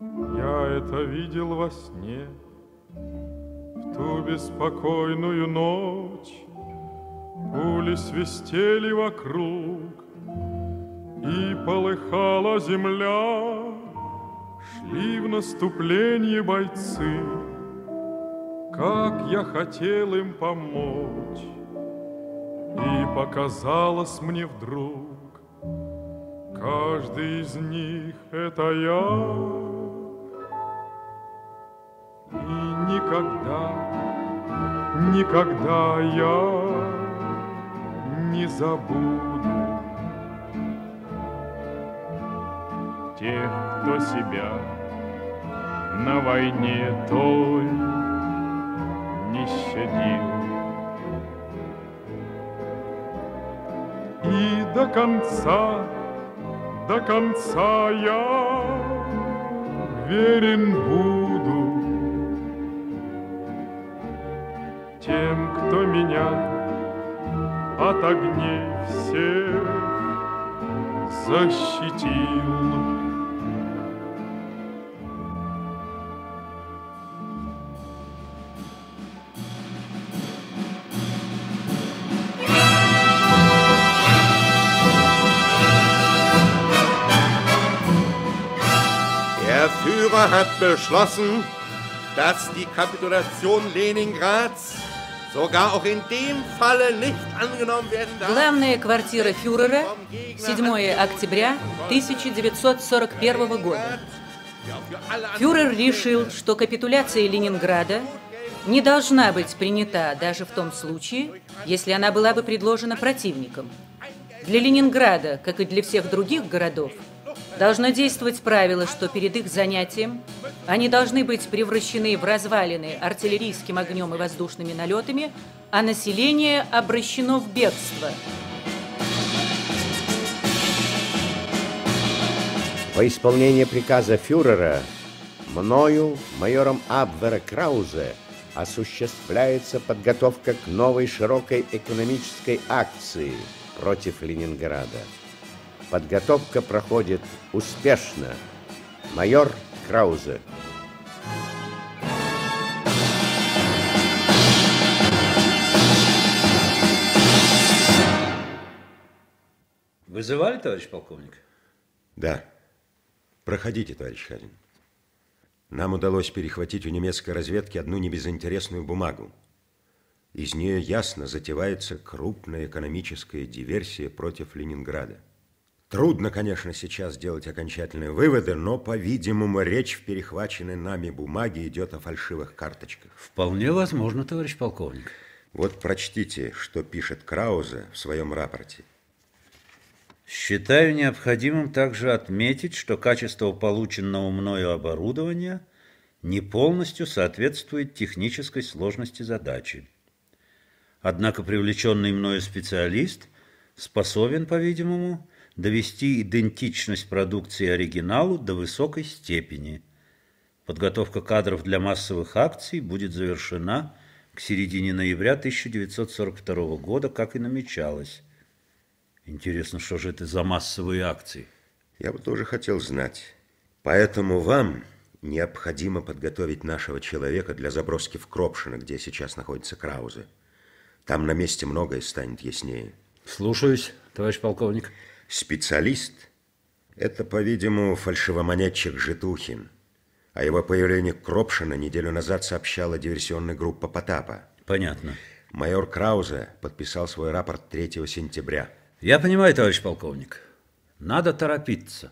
Я это видел во сне В ту беспокойную ночь. Пули свистели вокруг И полыхала земля. Шли в наступление бойцы. Как я хотел им помочь. И показалось мне вдруг Каждый из них это я никогда, никогда я не забуду Тех, кто себя на войне той не щадил. И до конца, до конца я верен буду тем, кто меня от огней всех защитил. Der Führer hat beschlossen, dass die Kapitulation Leningrads Главная квартира фюрера, 7 октября 1941 года. Фюрер решил, что капитуляция Ленинграда не должна быть принята даже в том случае, если она была бы предложена противником. Для Ленинграда, как и для всех других городов, должно действовать правило, что перед их занятием они должны быть превращены в развалины артиллерийским огнем и воздушными налетами, а население обращено в бегство. Во исполнение приказа фюрера мною, майором Абвера Краузе, осуществляется подготовка к новой широкой экономической акции против Ленинграда. Подготовка проходит успешно. Майор Краузе. Вызывали, товарищ полковник? Да. Проходите, товарищ Харин. Нам удалось перехватить у немецкой разведки одну небезынтересную бумагу. Из нее ясно затевается крупная экономическая диверсия против Ленинграда. Трудно, конечно, сейчас сделать окончательные выводы, но, по-видимому, речь в перехваченной нами бумаге идет о фальшивых карточках. Вполне возможно, товарищ полковник. Вот прочтите, что пишет Краузе в своем рапорте. Считаю необходимым также отметить, что качество полученного мною оборудования не полностью соответствует технической сложности задачи. Однако привлеченный мною специалист способен, по-видимому, довести идентичность продукции оригиналу до высокой степени. Подготовка кадров для массовых акций будет завершена к середине ноября 1942 года, как и намечалось. Интересно, что же это за массовые акции? Я бы тоже хотел знать. Поэтому вам необходимо подготовить нашего человека для заброски в Кропшино, где сейчас находится Краузе. Там на месте многое станет яснее. Слушаюсь, товарищ полковник. Специалист – это, по-видимому, фальшивомонетчик Житухин. О его появлении Кропшина неделю назад сообщала диверсионная группа Потапа. Понятно. Майор Краузе подписал свой рапорт 3 сентября. Я понимаю, товарищ полковник. Надо торопиться.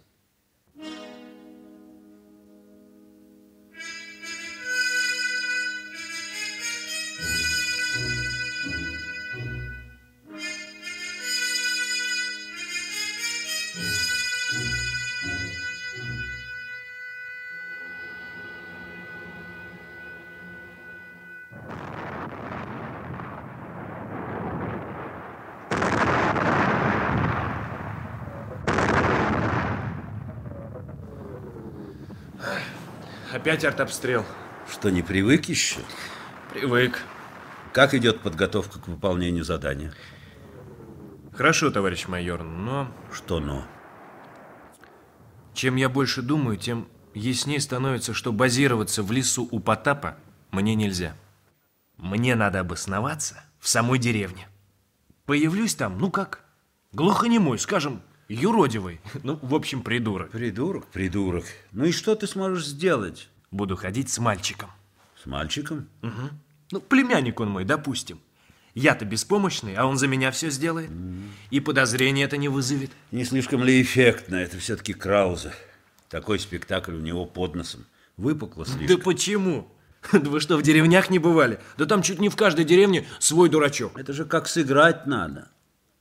Опять артобстрел. Что, не привык еще? Привык. Как идет подготовка к выполнению задания? Хорошо, товарищ майор, но Что но? чем я больше думаю, тем яснее становится, что базироваться в лесу у Потапа мне нельзя. Мне надо обосноваться в самой деревне. Появлюсь там, ну как, глухонемой, скажем, юродивый. Ну, в общем, придурок. Придурок, придурок. Ну и что ты сможешь сделать? Буду ходить с мальчиком. С мальчиком? Угу. Ну, племянник он мой, допустим. Я-то беспомощный, а он за меня все сделает. И подозрения это не вызовет. Не слишком ли эффектно? Это все-таки Крауза. Такой спектакль у него под носом. Выпукло слишком. Да почему? Да вы что, в деревнях не бывали? Да там чуть не в каждой деревне свой дурачок. Это же как сыграть надо.